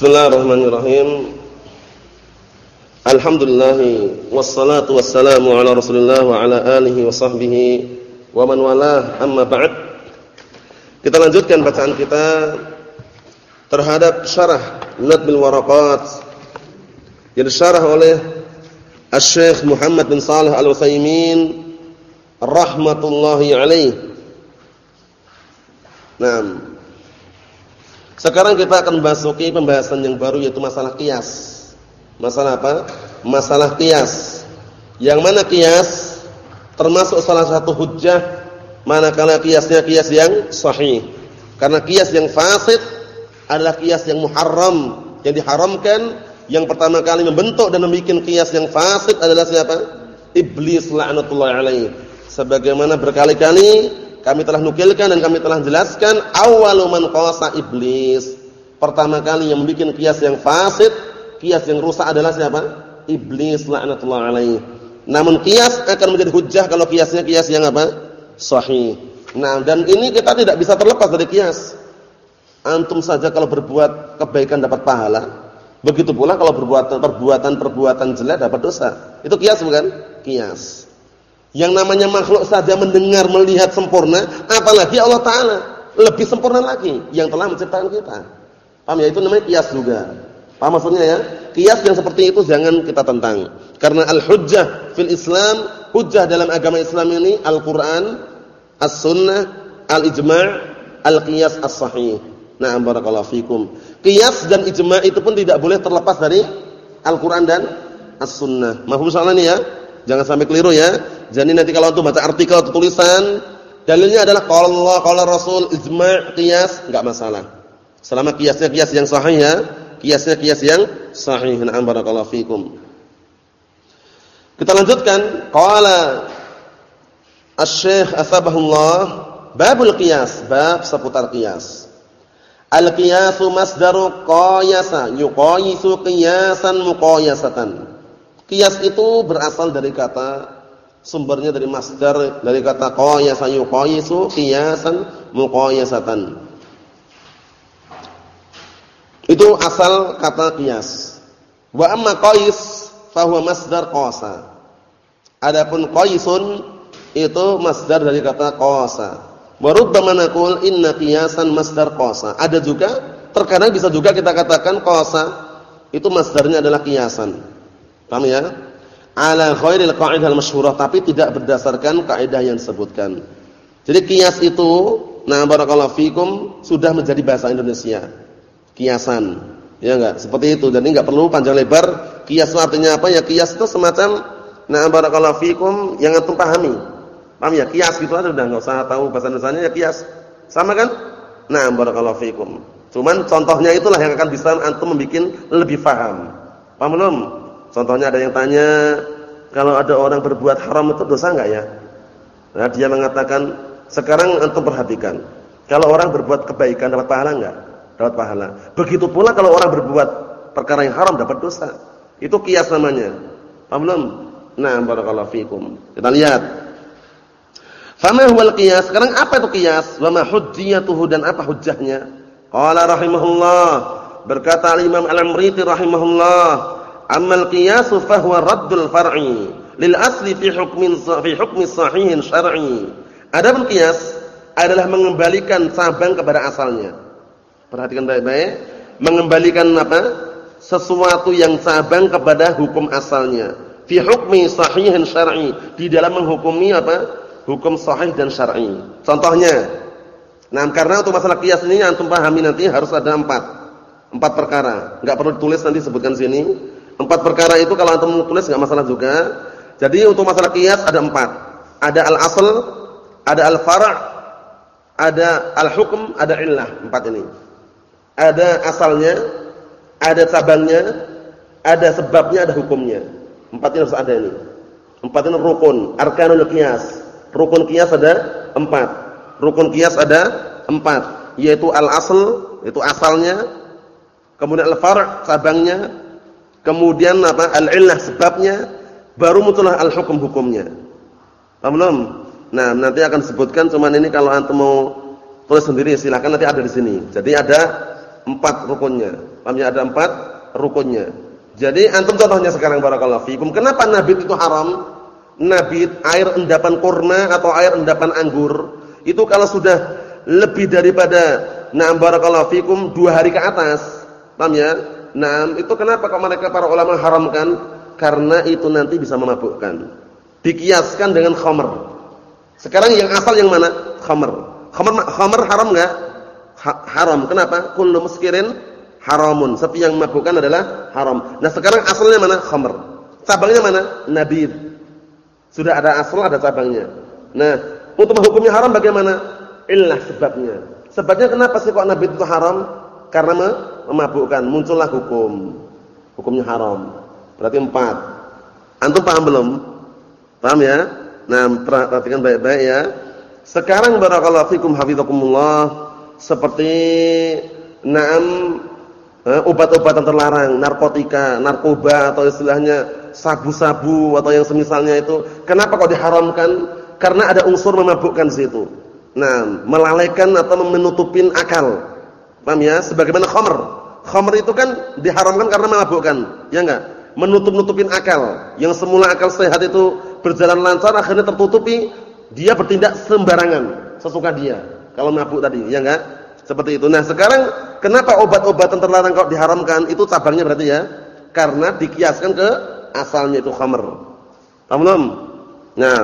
Bismillahirrahmanirrahim. Alhamdulillah wassalatu wassalamu ala Rasulillah wa ala alihi wa sahbihi wa man walah amma ba'd. Kita lanjutkan bacaan kita terhadap syarah Nadbil Waraqat yang disyarah oleh Asy-Syaikh Muhammad bin Shalih Al-Utsaimin rahmatullahi alaih. Naam. Sekarang kita akan memasuki pembahasan yang baru yaitu masalah kias. Masalah apa? Masalah kias. Yang mana kias termasuk salah satu hujjah manakala kiasnya kias yang sahih. Karena kias yang fasid adalah kias yang muharram, yang diharamkan. Yang pertama kali membentuk dan membuat kias yang fasid adalah siapa? Iblis la'natullah alaih. Sebagaimana berkali-kali kami telah nukilkan dan kami telah jelaskan awwalu man qasa iblis. Pertama kali yang membuat kias yang fasid kias yang rusak adalah siapa? Iblis laknatullah alaih. Namun kias akan menjadi hujjah kalau kiasnya kias yang apa? Sahih. Nah, dan ini kita tidak bisa terlepas dari kias. Antum saja kalau berbuat kebaikan dapat pahala, begitu pula kalau berbuat perbuatan-perbuatan jelek dapat dosa. Itu kias bukan? Kias. Yang namanya makhluk saja mendengar, melihat sempurna, apalagi Allah taala lebih sempurna lagi yang telah menciptakan kita. Paham ya? Itu namanya kias juga. Paham maksudnya ya? Kias yang seperti itu jangan kita tentang. Karena al-hujjah fil Islam, hujjah dalam agama Islam ini Al-Qur'an, As-Sunnah, Al-Ijma', Al-Qiyas As-Sahih. Nah, barakallahu fikum. Qiyas dan ijma' itu pun tidak boleh terlepas dari Al-Qur'an dan As-Sunnah. Mahfum soalnya ini ya? Jangan sampai keliru ya. Jadi nanti kalau untuk baca artikel atau tulisan, dalilnya adalah qala Allah, qala Rasul, ijma', qiyas, enggak masalah. Selama qiyasnya qiyas yang sahih ya kiasnya kias yang sahih. Na'am barakallahu fikum. Kita lanjutkan. Qala Asy-Syaikh Asbahullah babul qiyas, bab seputar qiyas. Al-qiyasu masdaru qayasa, yuqayisu qiyasan muqayasatan. Qiyas itu berasal dari kata sumbernya dari masdar dari kata qayasa yuqayisu qiyasan muqayasatan. Itu asal kata qiyas. Wa amma qais fa huwa masdar qasa. Adapun qaisun itu masdar dari kata qasa. Wa rubbama naqul inna qiyasan masdar qasa. Ada juga terkadang bisa juga kita katakan qasa itu masdarnya adalah qiyasan. Paham ya? Ala khairil qa'idah al-masyhurah tapi tidak berdasarkan kaidah yang disebutkan. Jadi qiyas itu nah barakallahu fikum sudah menjadi bahasa Indonesia kiasan. Ya enggak? Seperti itu. Jadi enggak perlu panjang lebar. Kias artinya apa? Ya kias itu semacam na barakallahu fikum yang antum pahami. Paham ya? Kias gitu aja udah enggak usah tahu bahasa Indonesianya ya kias. Sama kan? Nah, barakallahu fikum. Cuman contohnya itulah yang akan bisa antum membuat lebih paham. Paham belum? Contohnya ada yang tanya, kalau ada orang berbuat haram itu dosa enggak ya? Nah, dia mengatakan, sekarang antum perhatikan. Kalau orang berbuat kebaikan dapat pahala enggak? dapat pahala. Begitu pula kalau orang berbuat perkara yang haram dapat dosa. Itu kias namanya. Paham belum? Nah, barakallahu fikum. Kita lihat. Fama huwal qiyas? Sekarang apa itu qiyas? Wa ma hujjiyatuhu dan apa hujjahnya? Qala rahimahullah, berkata Al-Imam Al-Amriti rahimahullah, "Ammal qiyasu fa huwa raddul far'i lil asli fi hukmin fi hukmi sahihin syar'i." Adapun qiyas adalah mengembalikan cabang kepada asalnya. Perhatikan baik-baik. Mengembalikan apa? Sesuatu yang cabang kepada hukum asalnya. Fi hukmi sahihin syar'i. Di dalam menghukumi apa? Hukum sahih dan syar'i. Contohnya. Nah, karena untuk masalah kias ini antum pahami nanti harus ada empat. Empat perkara. Enggak perlu ditulis nanti sebutkan sini. Empat perkara itu kalau antum tulis enggak masalah juga. Jadi untuk masalah kias ada empat. Ada al-asl, ada al-far', ada al-hukm, ada illah. Empat ini ada asalnya, ada cabangnya, ada sebabnya, ada hukumnya. Empat ini harus ada ini. Empat ini rukun, arkanul qiyas. Rukun qiyas ada empat. Rukun qiyas ada empat, yaitu al-asl, itu asalnya, kemudian al-far' cabangnya, kemudian apa? al-illah sebabnya, baru muncullah al-hukum hukumnya. Paham belum? Nah, nanti akan sebutkan cuman ini kalau antum mau tulis sendiri silakan nanti ada di sini. Jadi ada empat rukunnya. Paham ya? Ada empat rukunnya. Jadi antum contohnya sekarang barakallahu fikum. Kenapa nabit itu haram? Nabit air endapan kurma atau air endapan anggur itu kalau sudah lebih daripada na'am barakallahu fikum dua hari ke atas. Paham ya? Nah, itu kenapa kok mereka para ulama haramkan? Karena itu nanti bisa memabukkan. Dikiaskan dengan khamr. Sekarang yang asal yang mana? Khamr. Khamr khamr haram enggak? Ha, haram. Kenapa? Kullu muskirin haramun. Sepi yang memabukkan adalah haram. Nah, sekarang asalnya mana? Khamr. Cabangnya mana? Nabid. Sudah ada asal, ada cabangnya. Nah, untuk menghukumnya haram bagaimana? Illah sebabnya. Sebabnya kenapa sih kok nabid itu haram? Karena memabukkan. Muncullah hukum. Hukumnya haram. Berarti empat. Antum paham belum? Paham ya? Nah, perhatikan baik-baik ya. Sekarang barakallahu fikum hafizakumullah seperti naam eh, obat-obatan terlarang, narkotika, narkoba atau istilahnya sabu-sabu atau yang semisalnya itu. Kenapa kok diharamkan? Karena ada unsur memabukkan situ. Nah, melalaikan atau menutupin akal. Paham ya? Sebagaimana khamr. Khamr itu kan diharamkan karena memabukkan, ya enggak? Menutup-nutupin akal. Yang semula akal sehat itu berjalan lancar akhirnya tertutupi dia bertindak sembarangan sesuka dia. Kalau mabuk tadi, ya enggak? Seperti itu. Nah, sekarang kenapa obat-obatan terlarang kalau diharamkan? Itu cabangnya berarti ya. Karena dikiaskan ke asalnya itu khamr. Paham belum? Nah,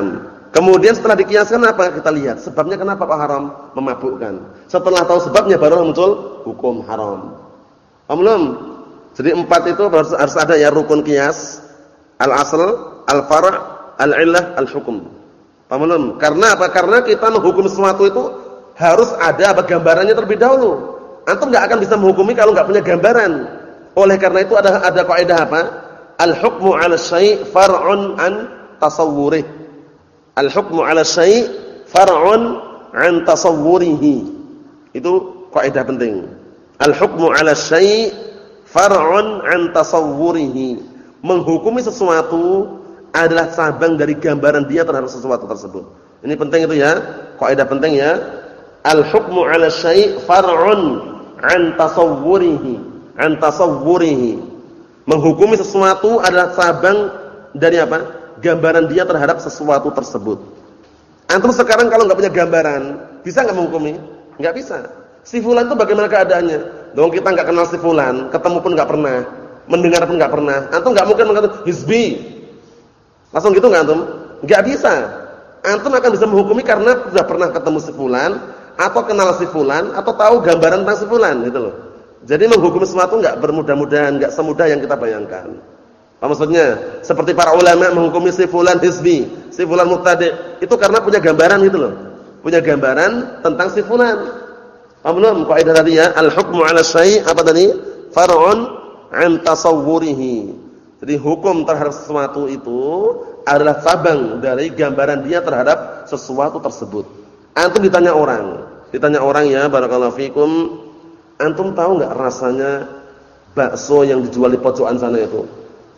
kemudian setelah dikiaskan apa? Kita lihat sebabnya kenapa kok haram? Memabukkan. Setelah tahu sebabnya baru muncul hukum haram. Paham belum? Jadi empat itu harus, ada ya rukun kias, al-asl, al-far', al-illah, al-hukum. Paham belum? Karena apa? Karena kita menghukum sesuatu itu harus ada apa gambarannya terlebih dahulu. Antum enggak akan bisa menghukumi kalau enggak punya gambaran. Oleh karena itu ada ada kaidah apa? Al-hukmu 'ala syai' far'un an tasawwurih. Al-hukmu 'ala syai' far'un an tasawwurihi. Itu kaidah penting. Al-hukmu 'ala syai' far'un an tasawwurihi. Menghukumi sesuatu adalah cabang dari gambaran dia terhadap sesuatu tersebut. Ini penting itu ya. Kaidah penting ya. Al-hukmu 'ala syai' far'un 'an tasawwurihi, 'an tasawwurihi. Menghukumi sesuatu adalah cabang dari apa? Gambaran dia terhadap sesuatu tersebut. Antum sekarang kalau enggak punya gambaran, bisa enggak menghukumi? Enggak bisa. Si fulan itu bagaimana keadaannya? Dong kita enggak kenal si fulan, ketemu pun enggak pernah, mendengar pun enggak pernah. Antum enggak mungkin mengatakan hizbi, Langsung gitu enggak antum? Enggak bisa. Antum akan bisa menghukumi karena sudah pernah ketemu si fulan atau kenal si fulan atau tahu gambaran tentang si fulan gitu loh. Jadi menghukum sesuatu enggak bermudah-mudahan, enggak semudah yang kita bayangkan. Apa maksudnya? Seperti para ulama menghukumi si fulan hizbi, si fulan mubtadi, itu karena punya gambaran gitu loh. Punya gambaran tentang si fulan. Paham belum? Kaidah tadi ya, al-hukmu 'ala syai' apa tadi? Far'un 'an tasawwurihi. Jadi hukum terhadap sesuatu itu adalah cabang dari gambaran dia terhadap sesuatu tersebut. Antum ditanya orang, ditanya orang ya barakallahu fikum, antum tahu enggak rasanya bakso yang dijual di pojokan sana itu?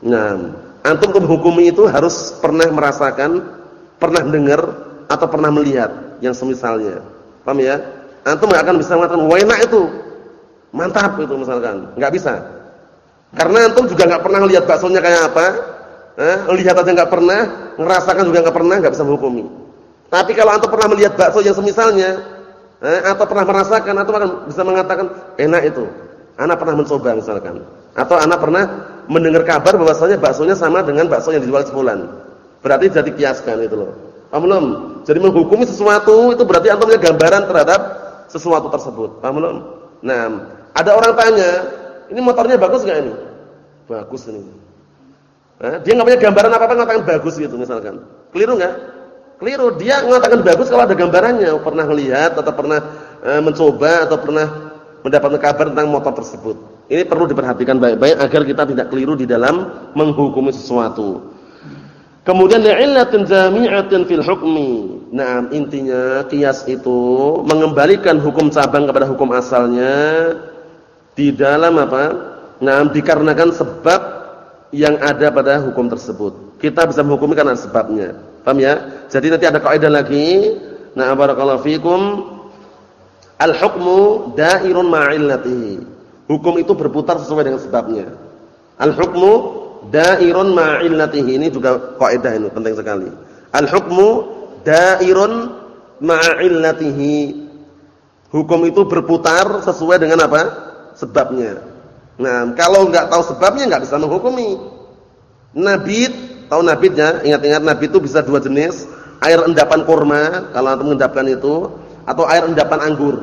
Nah, antum menghukumi itu harus pernah merasakan, pernah dengar atau pernah melihat yang semisalnya. Paham ya? Antum enggak akan bisa mengatakan, "Wah, enak itu." Mantap itu misalkan. Enggak bisa. Karena antum juga nggak pernah lihat baksonya kayak apa, eh, lihat aja nggak pernah, ngerasakan juga nggak pernah, nggak bisa menghukumi. Tapi kalau antum pernah melihat bakso yang semisalnya, eh, atau pernah merasakan, antum akan bisa mengatakan enak itu. Anak pernah mencoba misalkan, atau anak pernah mendengar kabar bahwasanya baksonya sama dengan bakso yang dijual sebulan. Berarti jadi kiaskan itu loh. Paham belum? Jadi menghukumi sesuatu itu berarti antum punya gambaran terhadap sesuatu tersebut. Paham belum? Nah, ada orang tanya, ini motornya bagus nggak ini? Bagus ini. Nah, dia nggak punya gambaran apa-apa mengatakan bagus gitu misalkan. Keliru nggak? Keliru. Dia mengatakan bagus kalau ada gambarannya, pernah melihat atau pernah e, mencoba atau pernah mendapatkan kabar tentang motor tersebut. Ini perlu diperhatikan baik-baik agar kita tidak keliru di dalam menghukumi sesuatu. Kemudian li'illatin jami'atin fil hukmi. Nah, intinya kias itu mengembalikan hukum cabang kepada hukum asalnya di dalam apa? Nah, dikarenakan sebab yang ada pada hukum tersebut. Kita bisa menghukumi karena sebabnya. Paham ya? Jadi nanti ada kaidah lagi. Nah, barakallahu fikum. Al-hukmu da'irun ma'illatihi. Hukum itu berputar sesuai dengan sebabnya. Al-hukmu dairun ma'illatihi. Ini juga kaidah ini penting sekali. Al-hukmu dairun ma'illatihi. Hukum itu berputar sesuai dengan apa? Sebabnya. Nah, kalau enggak tahu sebabnya enggak bisa menghukumi. Nabit, tahu nabitnya? Ingat-ingat nabit itu bisa dua jenis, air endapan kurma kalau mengendapkan itu atau air endapan anggur.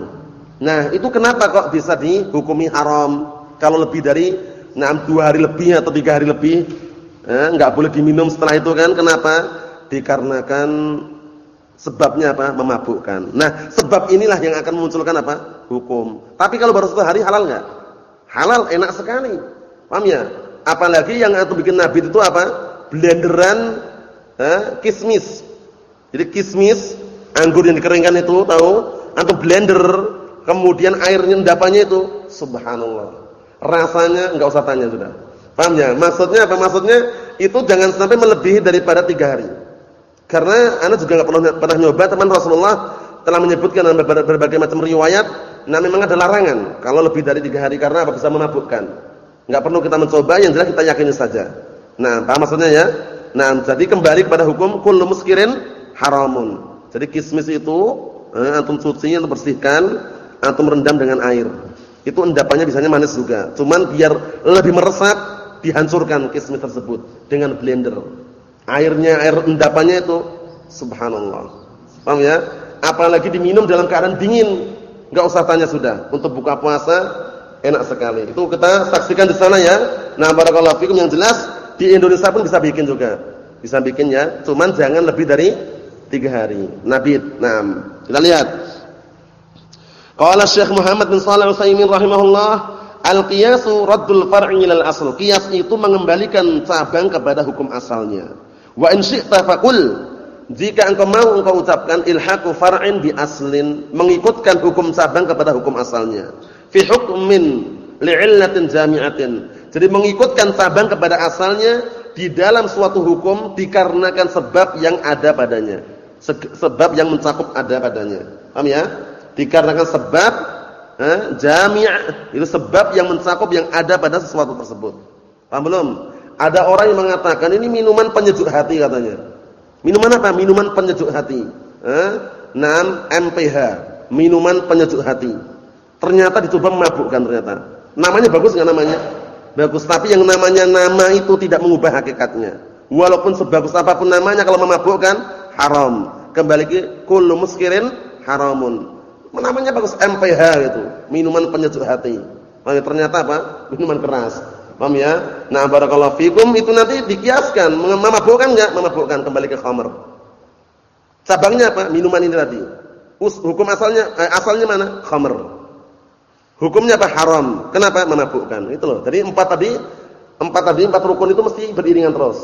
Nah, itu kenapa kok bisa dihukumi haram? Kalau lebih dari nah, dua hari lebih atau tiga hari lebih, eh, enggak boleh diminum setelah itu kan? Kenapa? Dikarenakan sebabnya apa? Memabukkan. Nah, sebab inilah yang akan memunculkan apa? Hukum. Tapi kalau baru satu hari halal enggak? Halal, enak sekali. Paham ya? Apalagi yang antum bikin nabit itu apa? Blenderan eh, kismis. Jadi kismis, anggur yang dikeringkan itu tahu, antum blender, kemudian airnya endapannya itu subhanallah. Rasanya enggak usah tanya sudah. Paham ya? Maksudnya apa? Maksudnya itu jangan sampai melebihi daripada tiga hari. Karena anda juga enggak pernah pernah nyoba teman Rasulullah telah menyebutkan dalam berbagai macam riwayat Nah memang ada larangan kalau lebih dari tiga hari karena apa bisa memabukkan. Enggak perlu kita mencoba, yang jelas kita yakini saja. Nah, paham maksudnya ya? Nah, jadi kembali kepada hukum kullu muskirin haramun. Jadi kismis itu eh, antum cuci, antum bersihkan, antum rendam dengan air. Itu endapannya biasanya manis juga. Cuman biar lebih meresap, dihancurkan kismis tersebut dengan blender. Airnya, air endapannya itu subhanallah. Paham ya? Apalagi diminum dalam keadaan dingin Enggak usah tanya sudah. Untuk buka puasa enak sekali. Itu kita saksikan di sana ya. Nah, barakallahu fikum yang jelas di Indonesia pun bisa bikin juga. Bisa bikin ya. Cuman jangan lebih dari tiga hari. Nabit. Nah, kita lihat. Qala Syekh Muhammad bin Shalih Al-Utsaimin rahimahullah, al-qiyasu raddul far'i ilal asl. Qiyas itu mengembalikan cabang kepada hukum asalnya. Wa in syi'ta faqul jika engkau mau engkau ucapkan ilhaqu far'in bi aslin, mengikutkan hukum cabang kepada hukum asalnya. Fi hukmin li'illatin jami'atin. Jadi mengikutkan cabang kepada asalnya di dalam suatu hukum dikarenakan sebab yang ada padanya. Sebab yang mencakup ada padanya. Paham ya? Dikarenakan sebab eh, jami' itu sebab yang mencakup yang ada pada sesuatu tersebut. Paham belum? Ada orang yang mengatakan ini minuman penyejuk hati katanya. Minuman apa? Minuman penyejuk hati. Eh? 6 MPH, minuman penyejuk hati. Ternyata dicoba memabukkan ternyata. Namanya bagus enggak namanya? Bagus, tapi yang namanya nama itu tidak mengubah hakikatnya. Walaupun sebagus apa pun namanya kalau memabukkan haram. Kembali ke kullu muskirin haramun. Namanya bagus MPH gitu, minuman penyejuk hati. Nah, ternyata apa? Minuman keras. Paham ya? Nah, barakallahu fikum itu nanti dikiaskan, memabukkan enggak? Memabukkan kembali ke khamr. Cabangnya apa? Minuman ini tadi. Hukum asalnya eh, asalnya mana? Khamr. Hukumnya apa? Haram. Kenapa? Memabukkan. Itu loh. Jadi empat tadi, empat tadi, empat rukun itu mesti beriringan terus.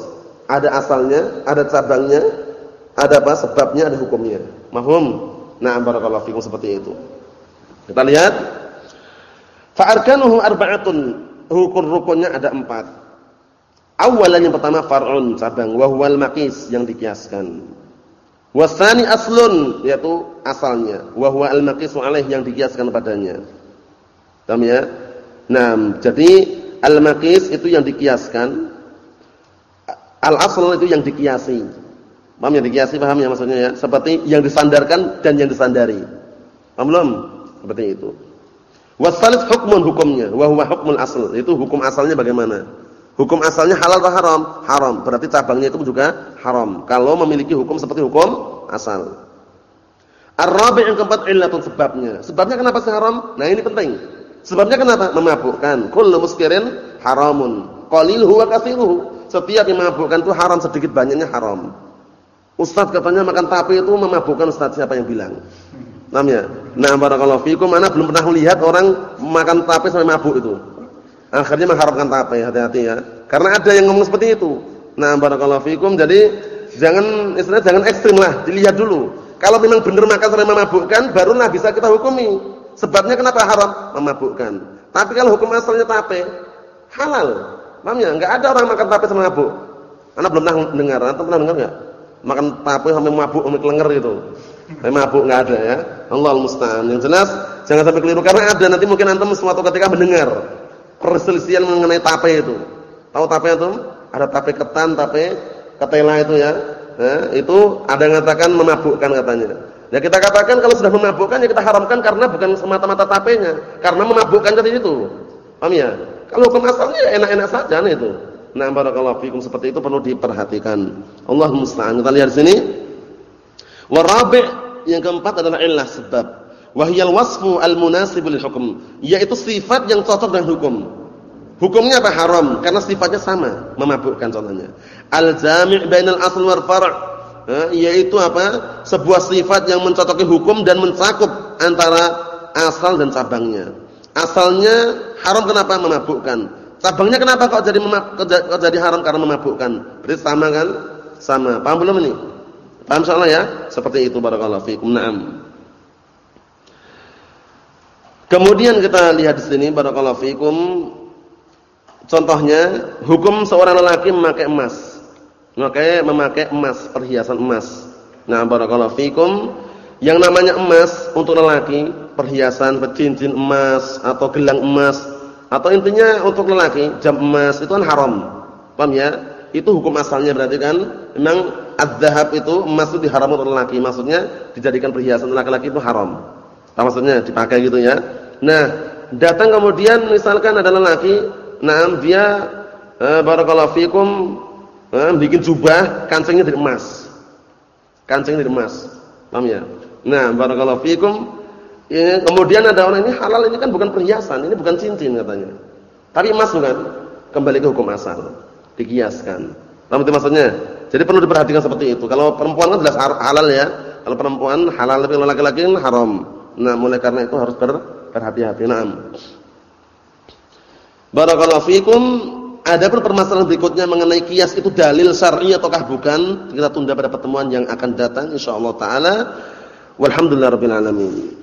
Ada asalnya, ada cabangnya, ada apa? Sebabnya, ada hukumnya. Mahum? Nah, barakallahu fikum seperti itu. Kita lihat. Fa'arkanuhu arba'atun rukun-rukunnya ada empat. Awalan yang pertama far'un cabang, wahwal makis yang dikiaskan. Wasani aslun yaitu asalnya, wahwa al makis alaih yang dikiaskan padanya. Paham ya? Nah, jadi al makis itu yang dikiaskan, al asl itu yang dikiasi. Paham yang dikiasi paham ya maksudnya ya? Seperti yang disandarkan dan yang disandari. Paham belum? Seperti itu. Wasalis hukmun hukumnya, wa huwa hukmul asl. Itu hukum asalnya bagaimana? Hukum asalnya halal atau haram? Haram. Berarti cabangnya itu juga haram. Kalau memiliki hukum seperti hukum asal. Ar-rabi' yang keempat illatun sebabnya. Sebabnya kenapa sih haram? Nah, ini penting. Sebabnya kenapa? Memabukkan. Kullu muskirin haramun. Qaliluhu wa katsiruhu. Setiap yang memabukkan itu haram sedikit banyaknya haram. Ustaz katanya makan tape itu memabukkan Ustaz siapa yang bilang? Namanya. Nah, barakallahu fikum, ana belum pernah melihat orang makan tape sampai mabuk itu. Akhirnya mengharapkan tape, hati-hati ya. Karena ada yang ngomong seperti itu. Nah, barakallahu fikum, jadi jangan istilahnya jangan ekstrim lah, dilihat dulu. Kalau memang benar makan sampai memabukkan, barulah bisa kita hukumi. Sebabnya kenapa haram? Memabukkan. Tapi kalau hukum asalnya tape, halal. Paham ya? Enggak ada orang makan tape sampai mabuk. Ana belum pernah dengar, antum pernah dengar enggak? Makan tape sampai mabuk, sampai kelenger gitu. mabuk enggak ada ya. Allah musta'an. Yang jelas jangan sampai keliru karena ada nanti mungkin antum suatu ketika mendengar perselisihan mengenai tape itu. Tahu tape itu? Ada tape ketan, tape ketela itu ya. Eh, itu ada yang mengatakan memabukkan katanya. Ya kita katakan kalau sudah memabukkan ya kita haramkan karena bukan semata-mata tapenya, karena memabukkan tadi itu. Paham ya? Kalau hukum ya enak-enak saja nih itu. Nah, barakallahu fikum seperti itu perlu diperhatikan. Allah musta'an. Kita lihat sini. Warabi' yang keempat adalah illah sebab. Wahyal wasfu al-munasib lil hukm, yaitu sifat yang cocok dengan hukum. Hukumnya apa? Haram karena sifatnya sama, memabukkan contohnya. Al-jami' bainal asl wal far', yaitu apa? Sebuah sifat yang mencocoki hukum dan mencakup antara asal dan cabangnya. Asalnya haram kenapa? Memabukkan. Cabangnya kenapa kok jadi kok jadi haram karena memabukkan? Berarti sama kan? Sama. Paham belum ini? Paham soalnya ya? Seperti itu barakallahu fikum. Naam. Kemudian kita lihat di sini barakallahu fikum. Contohnya, hukum seorang lelaki memakai emas. Memakai memakai emas, perhiasan emas. Nah, barakallahu fikum. Yang namanya emas untuk lelaki, perhiasan, cincin emas atau gelang emas atau intinya untuk lelaki, jam emas itu kan haram. Paham ya? Itu hukum asalnya berarti kan memang az-zahab itu emas itu diharamkan untuk lelaki. Maksudnya dijadikan perhiasan laki-laki itu haram. Apa maksudnya dipakai gitu ya. Nah, datang kemudian misalkan ada lelaki, nah dia eh, barakallahu fikum eh, bikin jubah kancingnya dari emas. Kancingnya dari emas. Paham ya? Nah, barakallahu fikum. Ini, kemudian ada orang ini halal ini kan bukan perhiasan, ini bukan cincin katanya. Tapi emas bukan? Kembali ke hukum asal. Dikiaskan. Paham itu maksudnya? Jadi perlu diperhatikan seperti itu. Kalau perempuan kan jelas halal ya. Kalau perempuan halal tapi kalau laki-laki kan haram. Nah, mulai karena itu harus ber, berhati-hati. Naam. Barakallahu fikum. Ada pun permasalahan berikutnya mengenai kias itu dalil syar'i ataukah bukan? Kita tunda pada pertemuan yang akan datang insyaallah taala. Walhamdulillahirabbil alamin.